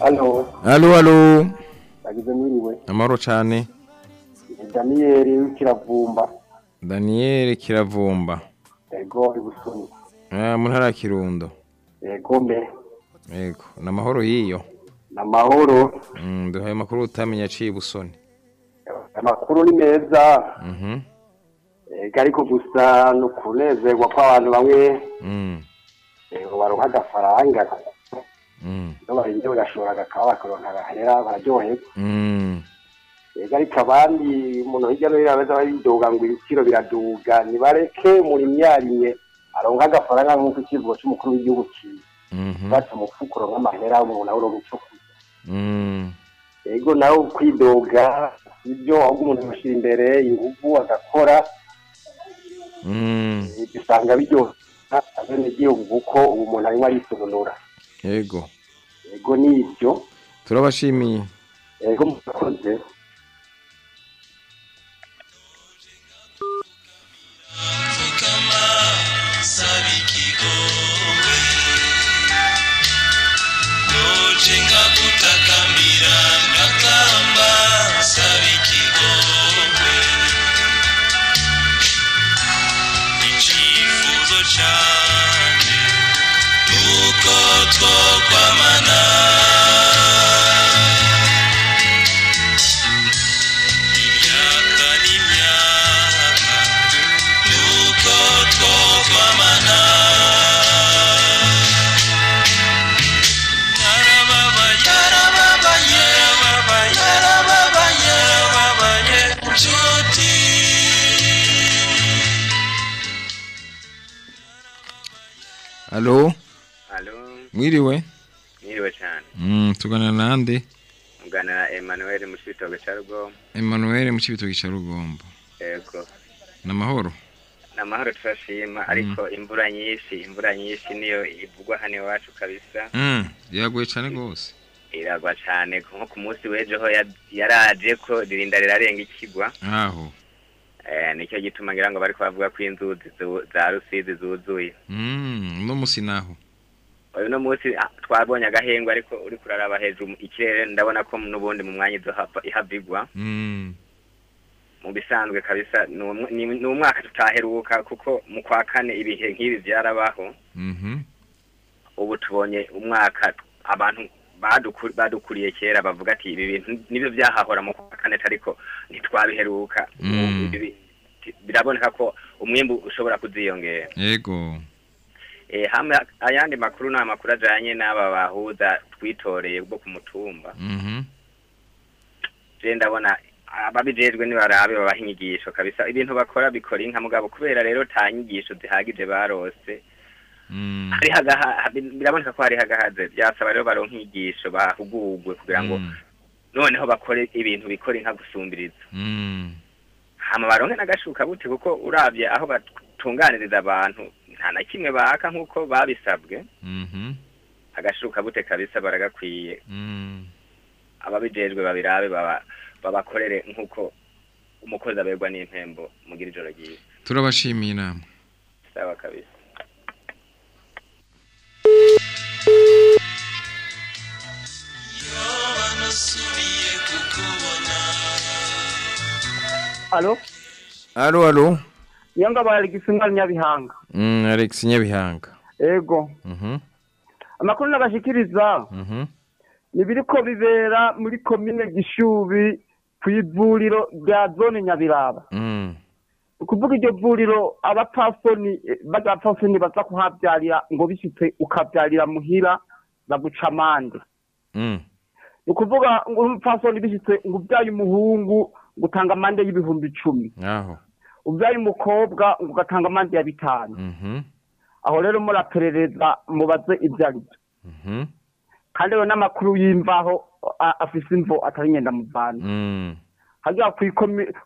hano Halo halo nagize mwiriwe amahoro cane ni daniyeli w'ikiravumba Daniel Kiravumba. Yego uri gusoni ah mu ntara Kirundo. Yego mbe. Yego. Namahoro yiyo. Ni amahoro. Mm duhaye makuru utamenya aciye busoni. Amakuru ni meza. Mhm. Ariko gusa ni ukunezerwa kw'abantu bamwe. Mm. Yego baronka agafaranga. Iyo barinze bagashora agakaba bakaronka agahera bararyoherwa yego ariko abandi umuntu hirya no hino baza baridoga ngo ibiciro biraduga nibareke muri myarimwe aronka agafaranga nk'uko ikivugo c'umukuru w'igihugu kiwe baca umufuko uronka amahera umuntu aronka ico kurya yego nawe kwidoga ibyo ahubwo umuntu yoshira imbere inguvu agakora mm. Usanga biryoha abenegihugu kuko ubu umuntu arimo arisununura yego yego ni byo turabashimiye. Yego murakoze mwiriwe mwiriwe cyane. mm tuganira nande? Muganira Emmanuel mu Cibitoke ca Rugombo. Emmanuel mu cibitoki ca Rugombo. Yego. namahoro ni amahoro turashima ariko imvura nyinshi imvura nyinshi niyo ivugwa hano iwacu kabisa. Mm, biragoye cyane rwose. Iragwa cyane nko ku munsi w'ejo yaraje ko ririnda rirarenga ikigwa. Aho? Eh, ni cyo gituma ngira ngo bariko bavuga ko inzuzi zu- za rusizi zuzuye. Mm, no musi naho. Uyu no munsi ah, twabonye agahengwe ariko uri kuraraba hejuru ikirere ndabona ko n'ubundi mu mwanya ihavigwa Mm, mu bisanzwe kabisa ni umw- ni ni umwaka tutaheruka kuko mu kwa kane ibihe nk'ibi byarabaho mhm ubu tubonye umwaka abantu baduku- badukuriye kera bavuga ati ibi bintu ni byo byahahora mu kwa kane ariko ntitwabiheruka. Mm. Biraboneka ko umwimbu ushobora kuziyongera. Yego. Hamwe ayandi makuru ni amakuru ajanye n'aba bahuza twitoreye bwo ku mutumba. Mhm. Ndabona ababijejwe nibarabe babaha inyigisho kabisa. Ibintu bakora bikora inka mugabo kubera rero ta nyigisho zihagije barose. Mm, biraboneka ko hari hagahaze. Byasaba rero baronka inyigisho bahugurwe kugira ngo mm, noneho bakore ibintu bikora inka gusumbiriza mm, hama baronke n'agashuka bute kuko uravye aho batunganiriza abantu nta na kimwe baka nk'uko babisabwe. Mhm. Agashuka bute kabisa baragakwiye. Mm. ababijejwe babirabe baba babakorere nk'uko umukozi aberwa n'impembo mugira ijoro ryiza. Turabashimiye inama. Sawa kabisa. Nasubiye kukubona alo alo alo iyo ngabo gisimwa nyabihanga. Mm, Alex Nyabihanga ego. Mhm amakuru nabashikiriza mhm ni biriko bibera muri komine gishubi ku ivuriro rya zone nyabiraba. Mm. Ukuvuga iryo vuriro abapfasoni eh, barya bapfasoni baza kuhabyarira ngo bishitse ukabyarira muhira baguca amande. Mm. Ni ukuvuga ngo umupfasoni bishitse ngo ubyaye umuhungu ngo utanga amande y'ibihumbi icumi. Ubyaye umukobwa ngo ugatanga amande ya bitanu. Mhm aho rero muraperereza mubaze ibyo ari byo. Mhm kandi rero n'amakuru y'imvaho a- afise imvo atari ngenda muvana mm.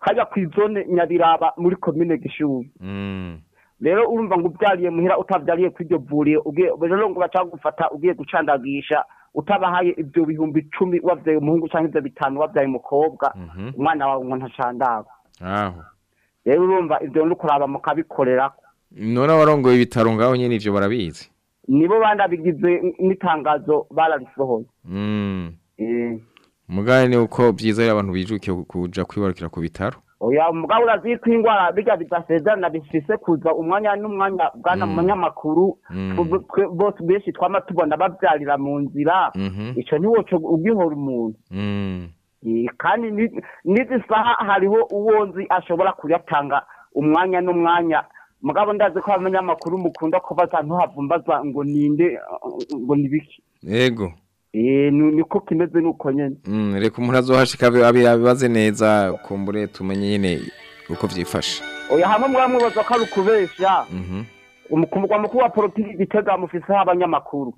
Hajya ku izone nyabiraba muri komine gishubi mm. Rero urumva ngo ubyariye muhira utabyariye kuri iryo vuriro rero ngo baca gufata ugiye gucandagisha utabahaye ibyo bihumbi icumi wabyaye umuhungu cyangwa ibyo bitanu wabyaye umukobwa mhm umwana wawe ngo ntacandaga rero urumva ibyo ni ukuraba mukabikorera none warongoye ibitaro ngaho nyene ivyo barabizi? Nibo bandabigize n'itangazo bararisohoye mm Eh. mugane ni uko byiza abantu bijukiye kuja kwibarukira ku bitaro. Oya mugabo urazi ko indwara bijya bidasezerana bifise kuza umwanya n'umwanya bwana Mm. munyamakuru Mm. twe- bose benshi twama tubona babyarira mu nzira. Mhm. Ico niwoco ugihora umuntu. Eh, kandi ni- n'izi saha hariho uwo nzi ashobora kuyatanga umwanya n'umwanya. Mugabo ndazi ko abanyamakuru mukunda kubaza ntuhavumbaza ngo ninde ngo ni biki? Yego. Eh, ni- niko kimeze nuko nyene. Mm reka umuntu azohashika abibaze neza kumbure tumenye nyene uko vyifashe oya hamwe mwamwibaza ko ari ukubesha mhm. Ku mugwa mukuru wa politiki gitega mufiseho abanyamakuru.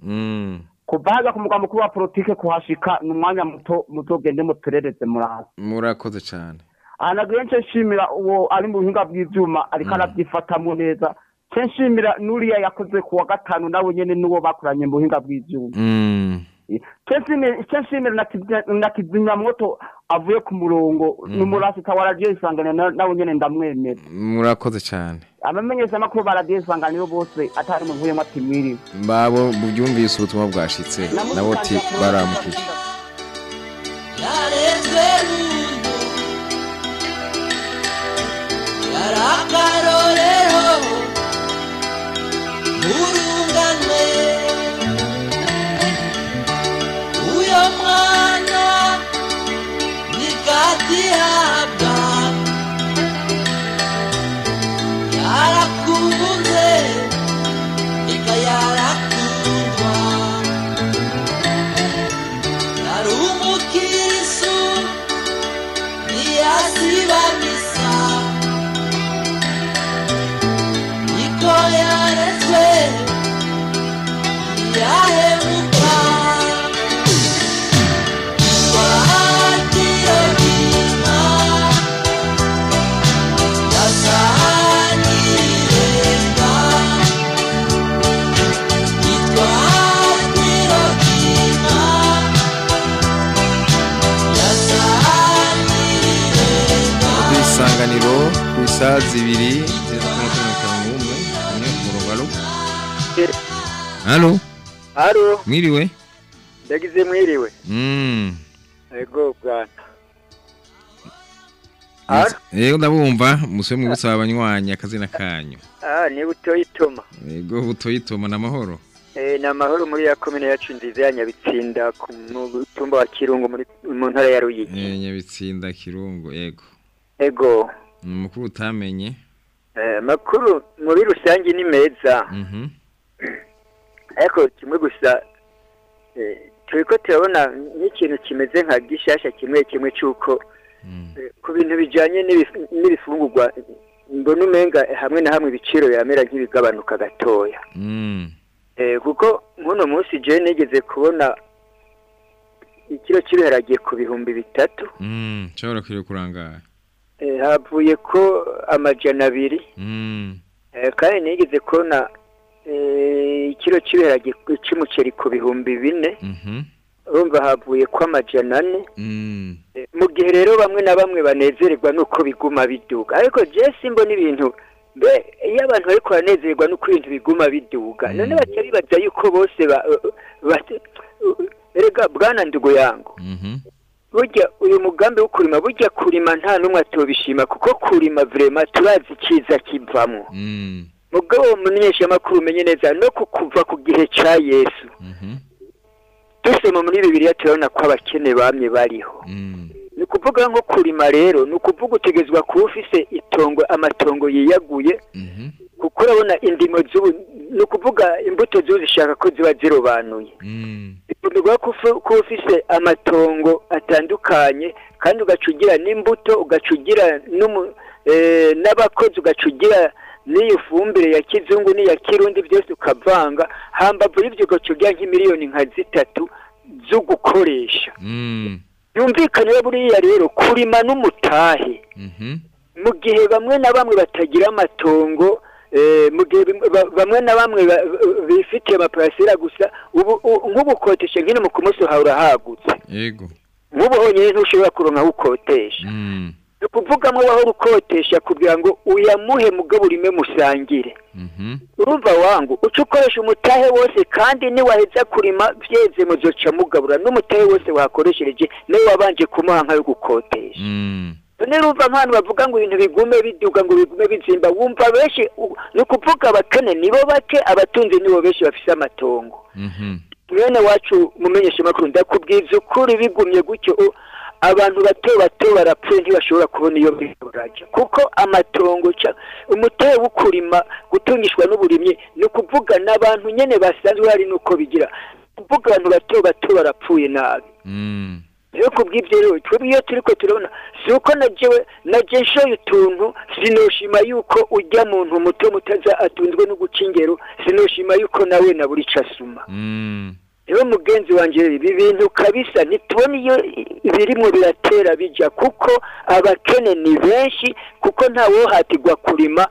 Mm kuva haja ku mugwa mukuru wa politiki kuhashika ni umwanya muto muzogende muperereze muraza murakoze cyane ahanagiye nce nshimira uwo ari mu buhinga bw'ivyuma ariko arabyifatamwo neza. Nce nshimira n'uriya yakoze ku wa gatanu nawe nyene n'uwo bakoranye mu buhinga bw'ivyuma. Nshimira na kizimya- na kizimyamwoto avuye ku murongo. N'umurasita wa radiyo isanganya na- nawe nyene ndamwemera. Murakoze cyane. Abamenyesha amakuru ba radiyo isanganiro bose atari mu nkuyemo ati mwiriwe babo mubyumvise ubutumwa bwashitse. Nabo ti baramukije. Isaha zibiri zizwi n'umunota mirongo itanu n'umwe umwe ku murongo alo alo Haro, mwiriwe ndagize mwiriwe. Mm. Ego bwana. Yego ndabumva muswe mu gusaba abanywanyi akazina kanyu. Ah, ni butoyitoma. Yego butoyitoma na mahoro. Eh, na mahoro muri ya komine yacu nziza ya Nyabitsinda ku mutumba wa Kirungu muri mu ntara ya Ruyigi. Eh nyabitsinda kirungo yego. Ego. Umukuru utamenye. Eh, makuru muri rusange ni meza. Mhm. Ariko kimwe gusa eh, turiko turabona nk'ikintu kimeze nka gishasha kimwe kimwe cyuko eh, ku bintu bijanye n'ibif- n'ibifungurwa mbona umenga hamwe na hamwe ibiciro biramera nk'ibigabanuka gatoya. Mm. Eh, kuko nk'uno munsi je nigeze kubona ikiro cy'ibiharage ku bihumbi bitatu Mm. Kwire kurangara. Eh, havuye ko amajana abiri Mm. eh, kandi nigeze kubona eh, ikiro cy'ibiharage cy'umuceri ku bihumbi bine Mhm. urumva havuye ko amajana ane Mm. Mu gihe rero bamwe na bamwe banezererwa nuko biguma biduga ariko je simbona ibintu mbe iyo abantu bariko baranezererwa nuko ibintu biguma biduga none baca bibaza yuko bose erega bwana ndugu yangu Mhm. Burya uyu mugambi wo kurima burya kurima nta n'umwe atobishima kuko kurima vrema turazi icyiza kivamwo Mm. mugabo umumenyeshamakuru umenye neza no kukuva ku gihe ca yesu Mhm. dusoma muri bibiliya turabona ko abakene bamye bariho Mm. Ni ukuvuga nko kurima rero ni ukuvuga utegezwa kuba ufise itongo amatongo yiyaguye Mhm. kuko urabona indimo z'ubu ni ukuvuga imbuto z'ubu zishaka ko ziba zirobanuye Mm. ufu- ko ufise amatongo atandukanye kandi ugaca ugira n'imbuto ugaca ugira eh, n'abakozi ugaca ugira n'iyo fumbire ya kizungu n'iya kirundi byose ukavanga hambavu y'ibyo ugaca ugira nk'imiliyoni nka zitatu zo gukoresha Mm. Yumvikane buriya rero kurima n'umutahe Mhm. mu gihe bamwe na bamwe batagira amatongo eh, mu gihe bamwe na bamwe ba- bifitiye amaparasera gusa nk'ubukotesha nkino mu kumusi hawe urahagutse nk'ubu honyine ntushobora kuronka aho ukotesha Mm. Ni ukuvuga ngo wahora ukotesha kugira ngo uyamuhe mugabo urime musangire Mhm. urumva wangu uca ukoresha umutahe wose kandi niwaheza kurima byeze muzoca mugabura n'umutahe wose wakoreshereje nawe wabanje kumuha nkayo gukotesha Mm. none urumva nk'abantu bavuga ngo ibintu bigume biduga ngo bigume bizimba wumva benshi ni ukuvuga abakene nibo bake abatunzi nibo benshi bafise amatongo Mhm. mwene wacu mumenyesha makuru ndakubwiza ukuri bigumye gutyo abantu bato bato barapfuye ntibashobora kubona iyo biraja kuko amatongo ca umuteye wo kurima gutungishwa n'uburimyi ni ukuvuga n'abantu nyene basanzwe hari nuko bigira kuvuga abantu bato bato barapfuye nabi Mm. rero kubw'ibyo rero twebwe iyo turiko turabona si uko najewe naje nshoye utuntu sinoshima yuko ujya muntu muto mutaza atunzwe no guca ingero sinoshima yuko nawe nabura ico asuma. Rero mugenzi wanje ibi bintu kabisa ntitubona iyo ibirimwo biratera bija kuko abakene ni benshi kuko ntawohatirwa kurima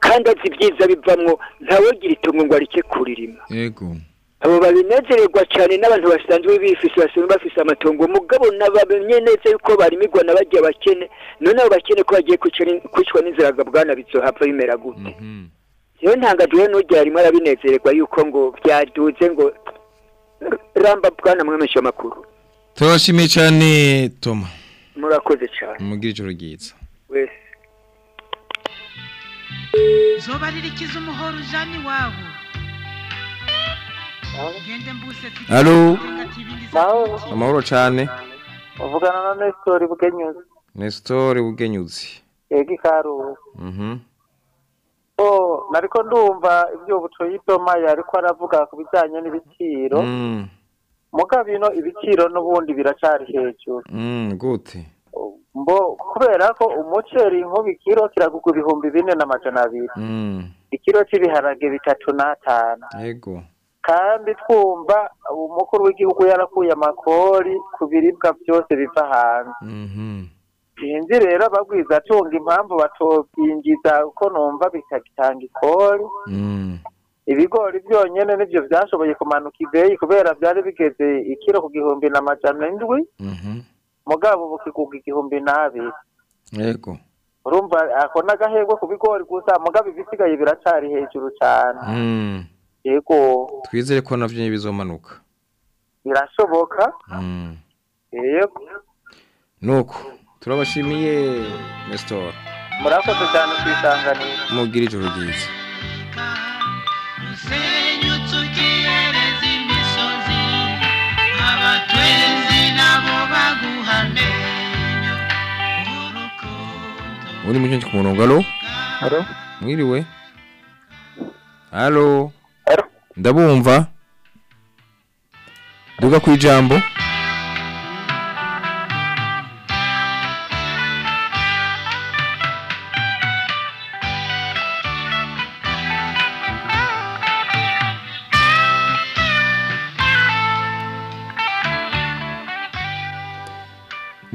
kandi azi ibyiza bivamwo ntawogira itongo ngo arike kuririma. Yego. abo babinezererwa cyane n'abantu basanzwe bifise basanzwe bafise amatongo mugabo nabamenye neza yuko barimigwa na barya bakene none abo bakene ko bagiye kwicwa ni- kwicwa n'inzira bwana bizohava bimera gute. Rero ntangajwe n'urya rimwe arabinezererwa yuko ngo byaduze ngo ramba bwana mwemesha amakuru Turashimiye cyane Toma. murakoze cyane Mugira ijoro ryiza. wese zoba ririkiza umuhoro mbuse mfite Halo. Mahoro. Amahoro cyane. uvugana na Nestor Bugenyuzi Nestor Bugenyuzi. yego ikaruhu Mhm. Nariko ndumva ibyo bucoyi Toma yariko aravuga ku bijyanye n'ibiciro Mm. muga bino ibiciro n'ubundi biracari hejuru Mm, gute. mbo kubera ko umuceri nk'ubu ikiro kiragurwa ibihumbi bine n'amajana abiri Mm. ikiro cy'ibiharage bitatu n'atanu Yego. kandi twumva umukuru w'igihugu yarakuye amakori ku biribwa byose biva hanze Mhm. Sinzi rero abagwiza atunga impamvu batobyinjiza uko numva bikagitanga ikori Mm. ibigori byonyine ni byo byashoboye kumanuka ibeyi kubera byari bigeze ikiro ku gihumbi n'amajana indwi Mhm. mugabo ubu kigurwa igihumbi n'abiri Yego. urumva ako n'agahengwe ku bigori gusa mugabo ibisigaye biracari hejuru cyane Mm. yego twizere ko nyene bizomanuka birashoboka Mm. yego nuko turabashimiye Nestor murakoze cyane kwisanganira mugira ijoro ryiza senyutse ugihereza imisozi abatwenzi nabo baguhane uri mu cyonyi ku murongo alo Alo? mwiriwe alo ndabumva duga ku ijambo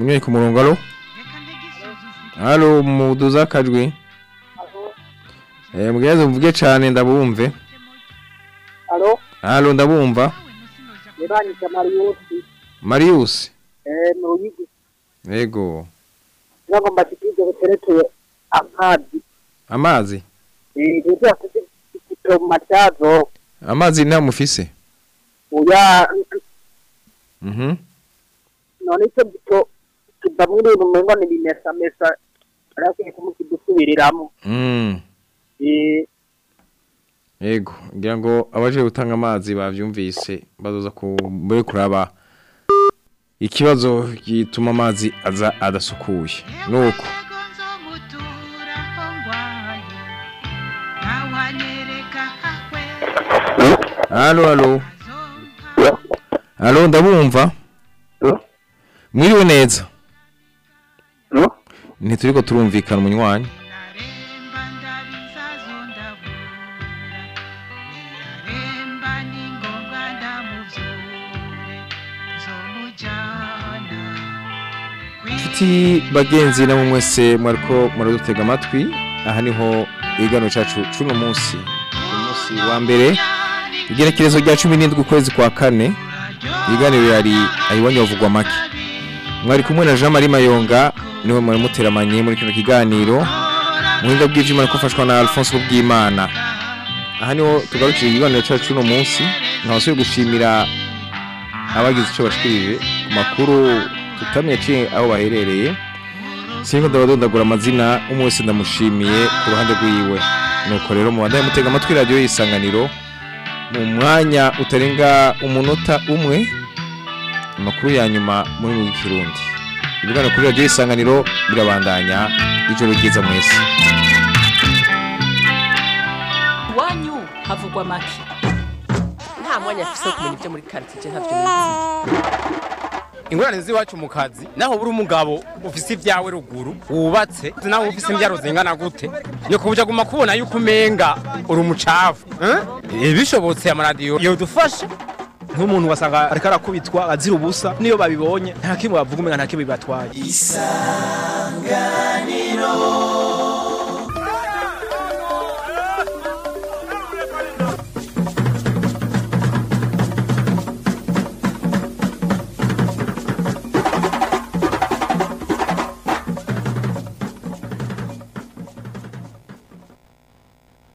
munyoni ku murongo alo alo muduza akajwi eh mugeze mvuge cyane ndabumve. Alo ndabumva. Mariyusi eh yego. Ntabwo mbashikirije buterekeye amazi. Amazi? Eh amazi nta mufise? Uya mhm. None icyo gito muri ubu umengo ni bimesamesa arakwiye kumukidusubiriramwo mm eh yego. Ngira ngo abaje gutanga amazi bavyumvise. Bazoza ku mbere kuraba ikibazo gituma amazi aza adasukuye. Nuko. Halo halo Halo ndabumva. Mwiriwe neza? Ntituriko turumvikana umunywanyi Nshuti bagenzi namwe mwese mwariko muradutega amatwi aha ni ho igano cacu cuno munsi. Umunsi wa mbere igerekerezo rya 17 ukwezi kwa kane ibiganiro yari ayiwanyu bavugwa make mwari kumwe na Jean Marie Mayonga ni we mwari muteramanye muri kino kiganiro muhinga bw'ivyuma kufashwa na Alphonse Bwimana aha ni ho tugarukira ikiganiro cacu cuno munsi. Nkabasuye gushimira abagize icyo bashikirije ku makuru tutamenye aho baherereye. Sinko ndabadondagura amazina umwe wese ndamushimiye ku ruhande rwiwe. Nuko rero mubandanye mutega amatwi radiyo y'isanganiro mu mwanya utarenga umunota umwe amakuru ya nyuma muri mu kirundi. Ibiganiro kuri radiyo y'isanganiro birabandanya. Ijoro ryiza mwese iwanyu havugwa make? Nta mwanya afise wo kumenya ibyo muri karitsiye ntavyo nizi ingorane z'iwacu mu kazi naho buri umugabo ufise ibyawe ruguru wubatse naho ufise imbyaro zingana gute? Ni kubuja guma kubona yuko umenga uri umucafu eh? bishobotse amaradiyo yodufasha nk'umuntu wasanga ariko arakubitwa azira ubusa. Niyo babibonye nta kimwe bavuga umenga nta kimwe bibatwaye. Isanganiro.